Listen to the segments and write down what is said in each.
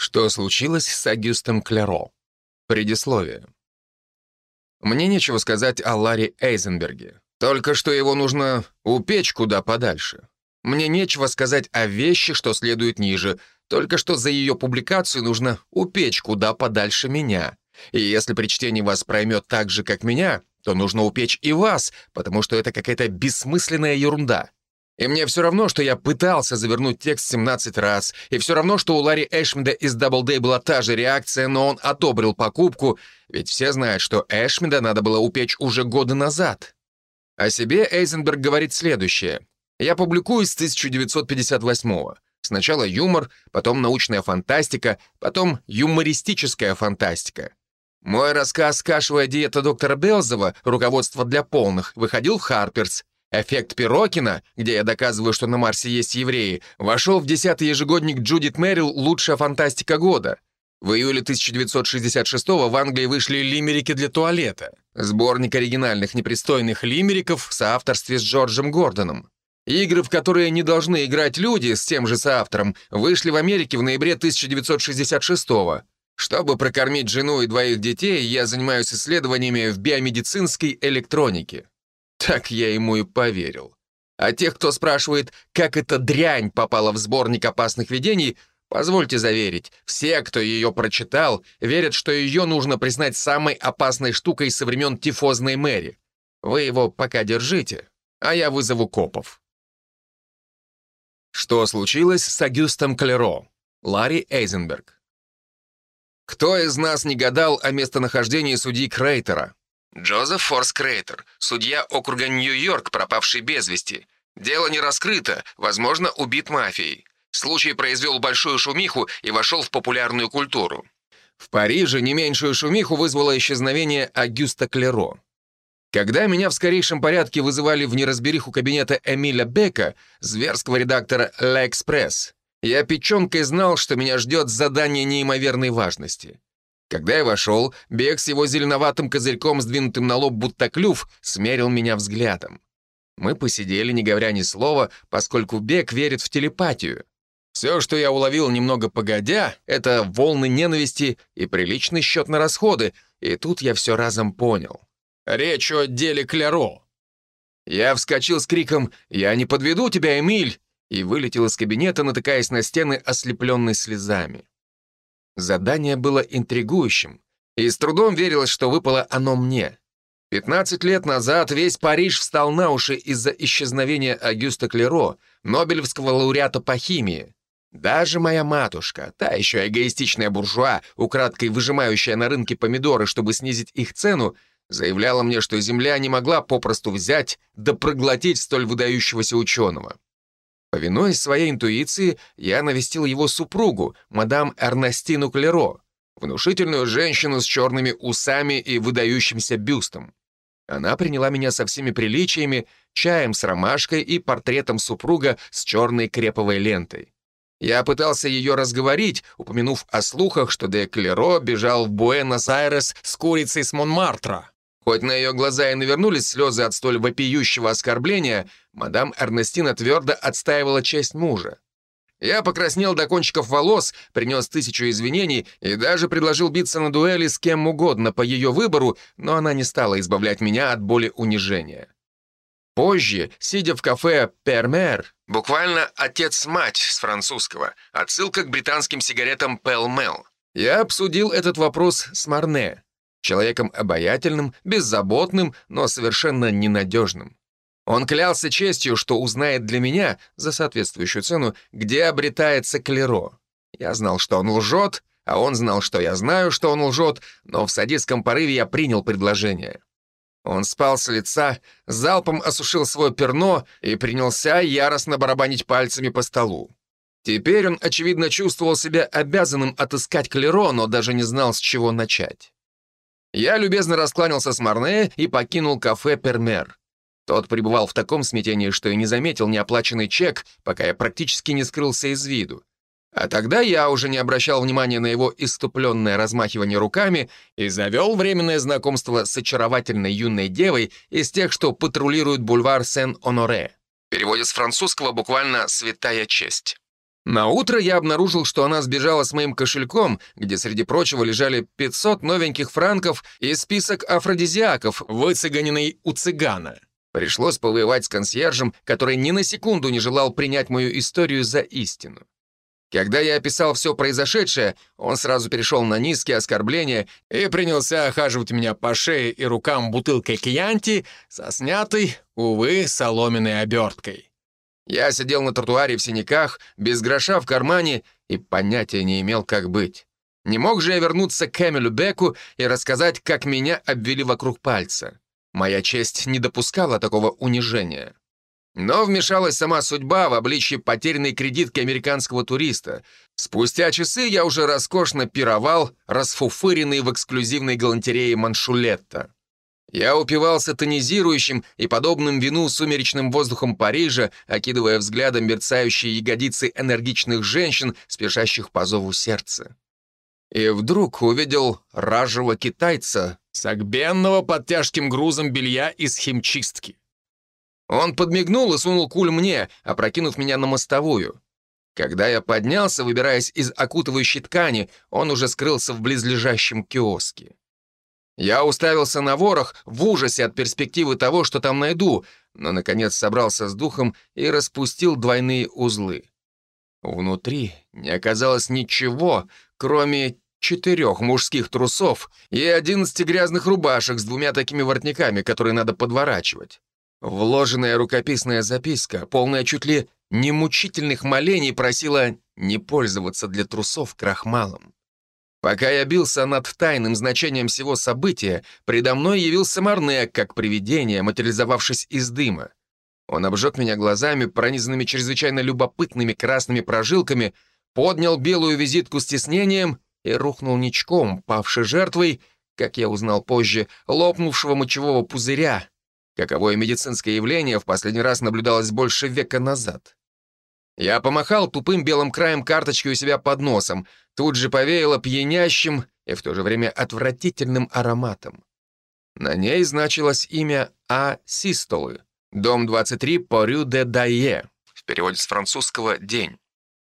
Что случилось с Агюстом Клеро? Предисловие. Мне нечего сказать о Ларри Эйзенберге. Только что его нужно упечь куда подальше. Мне нечего сказать о вещи, что следует ниже. Только что за ее публикацию нужно упечь куда подальше меня. И если при чтении вас проймет так же, как меня, то нужно упечь и вас, потому что это какая-то бессмысленная ерунда. И мне все равно, что я пытался завернуть текст 17 раз, и все равно, что у Ларри Эшмида из Double Day была та же реакция, но он одобрил покупку, ведь все знают, что Эшмида надо было упечь уже годы назад. О себе Эйзенберг говорит следующее. «Я публикую с 1958-го. Сначала юмор, потом научная фантастика, потом юмористическая фантастика. Мой рассказ «Кашевая диета доктора Белзова. Руководство для полных» выходил в Харперс, Эффект Пирокина, где я доказываю, что на Марсе есть евреи, вошел в десятый ежегодник Джудит Мэрил «Лучшая фантастика года». В июле 1966 в Англии вышли «Лимерики для туалета», сборник оригинальных непристойных лимериков в соавторстве с Джорджем Гордоном. Игры, в которые не должны играть люди с тем же соавтором, вышли в Америке в ноябре 1966 -го. Чтобы прокормить жену и двоих детей, я занимаюсь исследованиями в биомедицинской электронике. Так я ему и поверил. А тех, кто спрашивает, как эта дрянь попала в сборник опасных видений, позвольте заверить, все, кто ее прочитал, верят, что ее нужно признать самой опасной штукой со времен тифозной Мэри. Вы его пока держите, а я вызову копов. Что случилось с Агюстом Клеро? Ларри Эйзенберг. Кто из нас не гадал о местонахождении судьи Крейтера? Джозеф Форс Крейтер, судья округа Нью-Йорк, пропавший без вести. Дело не раскрыто, возможно, убит мафией. Случай произвел большую шумиху и вошел в популярную культуру. В Париже не меньшую шумиху вызвало исчезновение Агюста Клеро. Когда меня в скорейшем порядке вызывали в неразбериху кабинета Эмиля Бека, зверского редактора «Ла-Экспресс», я печенкой знал, что меня ждет задание неимоверной важности. Когда я вошел, Бег с его зеленоватым козырьком, сдвинутым на лоб будто клюв, смерил меня взглядом. Мы посидели, не говоря ни слова, поскольку Бег верит в телепатию. Все, что я уловил немного погодя, это волны ненависти и приличный счет на расходы, и тут я все разом понял. Речь о деле Кляро. Я вскочил с криком «Я не подведу тебя, Эмиль!» и вылетел из кабинета, натыкаясь на стены, ослепленной слезами. Задание было интригующим, и с трудом верилось, что выпало оно мне. 15 лет назад весь Париж встал на уши из-за исчезновения Агюста Клеро, Нобелевского лауреата по химии. Даже моя матушка, та еще эгоистичная буржуа, украдкой выжимающая на рынке помидоры, чтобы снизить их цену, заявляла мне, что Земля не могла попросту взять да проглотить столь выдающегося ученого. Повинуясь своей интуиции, я навестил его супругу, мадам Эрнестину Клеро, внушительную женщину с черными усами и выдающимся бюстом. Она приняла меня со всеми приличиями, чаем с ромашкой и портретом супруга с черной креповой лентой. Я пытался ее разговорить, упомянув о слухах, что де Клеро бежал в Буэнос-Айрес с курицей с Монмартра. Хоть на ее глаза и навернулись слезы от столь вопиющего оскорбления, мадам Эрнестина твердо отстаивала честь мужа. Я покраснел до кончиков волос, принес тысячу извинений и даже предложил биться на дуэли с кем угодно по ее выбору, но она не стала избавлять меня от боли унижения. Позже, сидя в кафе «Пермер», буквально «отец-мать» с французского, отсылка к британским сигаретам «Пел-Мел», я обсудил этот вопрос с Марне, Человеком обаятельным, беззаботным, но совершенно ненадежным. Он клялся честью, что узнает для меня, за соответствующую цену, где обретается Клеро. Я знал, что он лжет, а он знал, что я знаю, что он лжет, но в садистском порыве я принял предложение. Он спал с лица, залпом осушил свой перно и принялся яростно барабанить пальцами по столу. Теперь он, очевидно, чувствовал себя обязанным отыскать Клеро, но даже не знал, с чего начать. Я любезно раскланялся с Марне и покинул кафе «Пермер». Тот пребывал в таком смятении, что и не заметил неоплаченный чек, пока я практически не скрылся из виду. А тогда я уже не обращал внимания на его иступленное размахивание руками и завел временное знакомство с очаровательной юной девой из тех, что патрулируют бульвар Сен-Оноре. Переводит с французского буквально «святая честь». На утро я обнаружил, что она сбежала с моим кошельком, где, среди прочего, лежали 500 новеньких франков и список афродизиаков, выцыганенный у цыгана. Пришлось повоевать с консьержем, который ни на секунду не желал принять мою историю за истину. Когда я описал все произошедшее, он сразу перешел на низкие оскорбления и принялся охаживать меня по шее и рукам бутылкой кьянти со снятой, увы, соломенной оберткой. Я сидел на тротуаре в синяках, без гроша в кармане и понятия не имел, как быть. Не мог же я вернуться к Эмилю Беку и рассказать, как меня обвели вокруг пальца. Моя честь не допускала такого унижения. Но вмешалась сама судьба в обличье потерянной кредитки американского туриста. Спустя часы я уже роскошно пировал, расфуфыренный в эксклюзивной галантерее Маншулетта. Я упивался тонизирующим и подобным вину сумеречным воздухом Парижа, окидывая взглядом мерцающие ягодицы энергичных женщин, спешащих по зову сердца. И вдруг увидел ражего китайца, согбенного под тяжким грузом белья из химчистки. Он подмигнул и сунул куль мне, опрокинув меня на мостовую. Когда я поднялся, выбираясь из окутывающей ткани, он уже скрылся в близлежащем киоске. Я уставился на ворох в ужасе от перспективы того, что там найду, но, наконец, собрался с духом и распустил двойные узлы. Внутри не оказалось ничего, кроме четырех мужских трусов и одиннадцати грязных рубашек с двумя такими воротниками, которые надо подворачивать. Вложенная рукописная записка, полная чуть ли не мучительных молений, просила не пользоваться для трусов крахмалом. Пока я бился над тайным значением всего события, предо мной явился Марнек, как привидение, материализовавшись из дыма. Он обжег меня глазами, пронизанными чрезвычайно любопытными красными прожилками, поднял белую визитку с тиснением и рухнул ничком, павший жертвой, как я узнал позже, лопнувшего мочевого пузыря, Каковое медицинское явление в последний раз наблюдалось больше века назад. Я помахал тупым белым краем карточки у себя под носом, тут же повеяло пьянящим и в то же время отвратительным ароматом. На ней значилось имя А. Систолы, дом 23 по Рю де Дайе, в переводе с французского «день».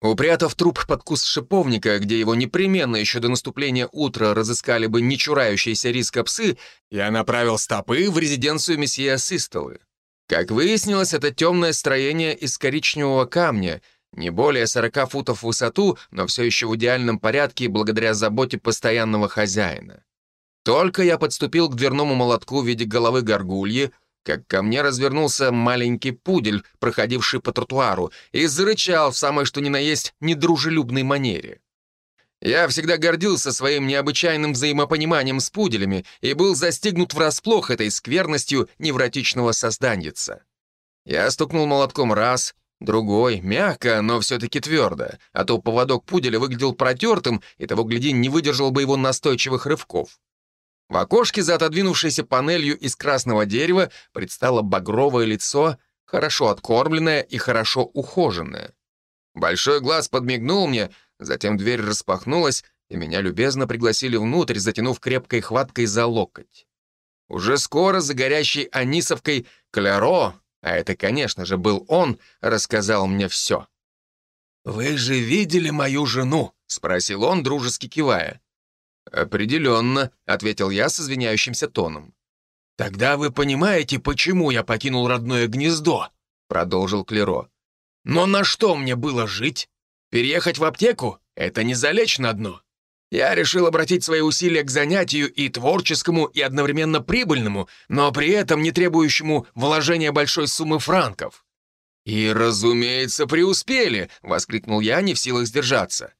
Упрятав труп под куст шиповника, где его непременно еще до наступления утра разыскали бы не чурающиеся риска псы, я направил стопы в резиденцию месье Систолы. Как выяснилось, это темное строение из коричневого камня, не более 40 футов в высоту, но все еще в идеальном порядке благодаря заботе постоянного хозяина. Только я подступил к дверному молотку в виде головы горгульи, как ко мне развернулся маленький пудель, проходивший по тротуару, и зарычал в самой что ни на есть недружелюбной манере. Я всегда гордился своим необычайным взаимопониманием с пуделями и был застигнут врасплох этой скверностью невротичного созданьица. Я стукнул молотком раз, другой, мягко, но все-таки твердо, а то поводок пуделя выглядел протертым, и того, гляди, не выдержал бы его настойчивых рывков. В окошке за отодвинувшейся панелью из красного дерева предстало багровое лицо, хорошо откормленное и хорошо ухоженное. Большой глаз подмигнул мне, затем дверь распахнулась, и меня любезно пригласили внутрь, затянув крепкой хваткой за локоть. Уже скоро за горящей анисовкой Кляро, а это, конечно же, был он, рассказал мне все. «Вы же видели мою жену?» — спросил он, дружески кивая. «Определенно», — ответил я с извиняющимся тоном. «Тогда вы понимаете, почему я покинул родное гнездо», — продолжил Клеро. «Но на что мне было жить? Переехать в аптеку — это не залечь на дно. Я решил обратить свои усилия к занятию и творческому, и одновременно прибыльному, но при этом не требующему вложения большой суммы франков». «И, разумеется, преуспели!» — воскликнул я, не в силах сдержаться.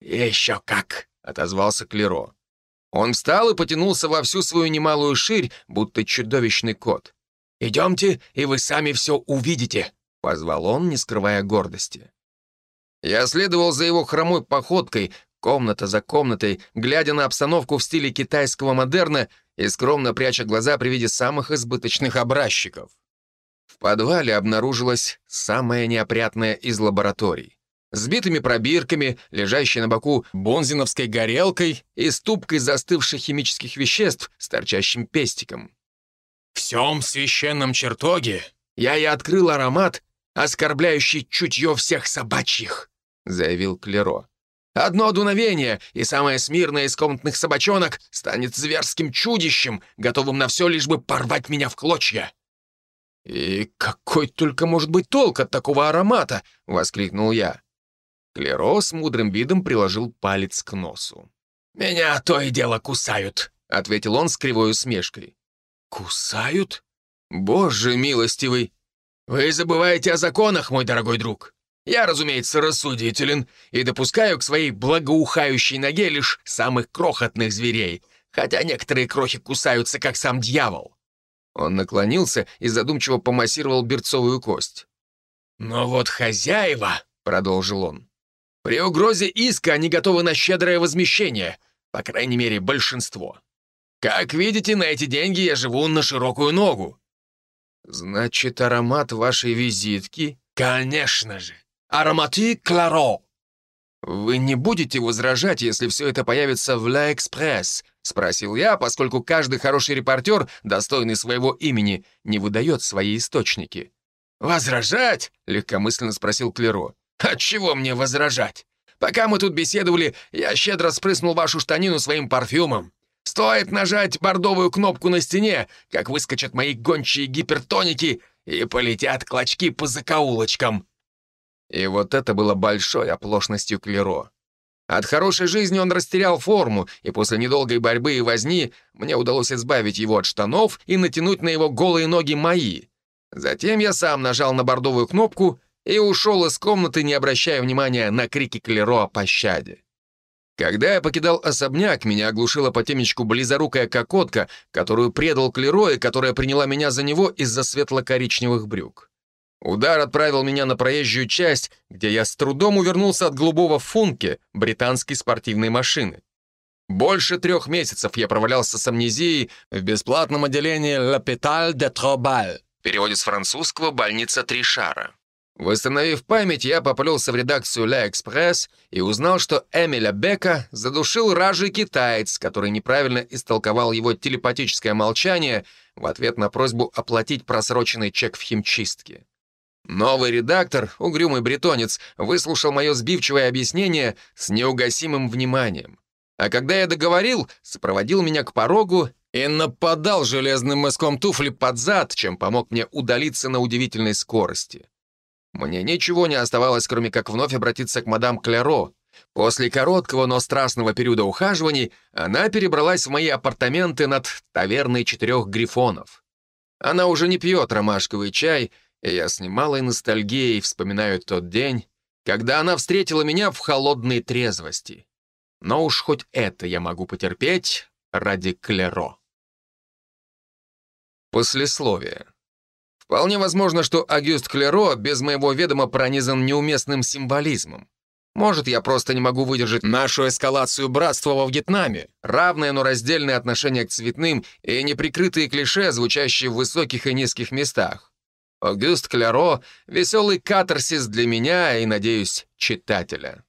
«Еще как!» — отозвался Клеро. Он встал и потянулся во всю свою немалую ширь, будто чудовищный кот. «Идемте, и вы сами все увидите», — позвал он, не скрывая гордости. Я следовал за его хромой походкой, комната за комнатой, глядя на обстановку в стиле китайского модерна и скромно пряча глаза при виде самых избыточных образчиков. В подвале обнаружилась самая неопрятная из лабораторий с битыми пробирками, лежащей на боку бонзиновской горелкой и ступкой застывших химических веществ с торчащим пестиком. В всем священном чертоге я и открыл аромат, оскорбляющий чутье всех собачьих, — заявил Клеро. «Одно дуновение, и самая смирная из комнатных собачонок станет зверским чудищем, готовым на все, лишь бы порвать меня в клочья». «И какой только может быть толк от такого аромата?» — воскликнул я. Клеро с мудрым видом приложил палец к носу. «Меня то и дело кусают», — ответил он с кривой усмешкой. «Кусают? Боже милостивый! Вы забываете о законах, мой дорогой друг. Я, разумеется, рассудителен и допускаю к своей благоухающей ноге лишь самых крохотных зверей, хотя некоторые крохи кусаются, как сам дьявол». Он наклонился и задумчиво помассировал берцовую кость. «Но вот хозяева», — продолжил он, — «при угрозе иска они готовы на щедрое возмещение, по крайней мере, большинство. Как видите, на эти деньги я живу на широкую ногу». «Значит, аромат вашей визитки?» «Конечно же! Ароматы Кларо!» «Вы не будете возражать, если все это появится в «Ла Экспресс»?» — спросил я, поскольку каждый хороший репортер, достойный своего имени, не выдает свои источники. «Возражать?» — легкомысленно спросил Клеро. «Отчего мне возражать? Пока мы тут беседовали, я щедро спрыснул вашу штанину своим парфюмом. Стоит нажать бордовую кнопку на стене, как выскочат мои гончие гипертоники и полетят клочки по закоулочкам». И вот это было большой оплошностью Клеро. От хорошей жизни он растерял форму, и после недолгой борьбы и возни мне удалось избавить его от штанов и натянуть на его голые ноги мои. Затем я сам нажал на бордовую кнопку и ушел из комнаты, не обращая внимания на крики Клеро о пощаде. Когда я покидал особняк, меня оглушила по темечку близорукая кокотка, которую предал Клеро и которая приняла меня за него из-за светло-коричневых брюк. Удар отправил меня на проезжую часть, где я с трудом увернулся от голубого функи британской спортивной машины. Больше трех месяцев я провалялся с амнезией в бесплатном отделении «L'Hôpital de Trobal», в переводе с французского «больница Три шара». Восстановив память, я поплелся в редакцию «Ля Экспресс» и узнал, что Эмиля Бека задушил ражий китаец, который неправильно истолковал его телепатическое молчание в ответ на просьбу оплатить просроченный чек в химчистке. Новый редактор, угрюмый бретонец, выслушал мое сбивчивое объяснение с неугасимым вниманием. А когда я договорил, сопроводил меня к порогу и нападал железным мыском туфли под зад, чем помог мне удалиться на удивительной скорости. Мне ничего не оставалось, кроме как вновь обратиться к мадам Кляро. После короткого, но страстного периода ухаживаний она перебралась в мои апартаменты над таверной четырех грифонов. Она уже не пьет ромашковый чай и я с немалой ностальгией вспоминаю тот день, когда она встретила меня в холодной трезвости. Но уж хоть это я могу потерпеть ради Клеро. Послесловие. Вполне возможно, что Агюст Клеро без моего ведома пронизан неуместным символизмом. Может, я просто не могу выдержать нашу эскалацию братства во Вьетнаме, равное, но раздельное отношение к цветным и неприкрытые клише, звучащие в высоких и низких местах. Огюст Кляро — веселый катарсис для меня и, надеюсь, читателя.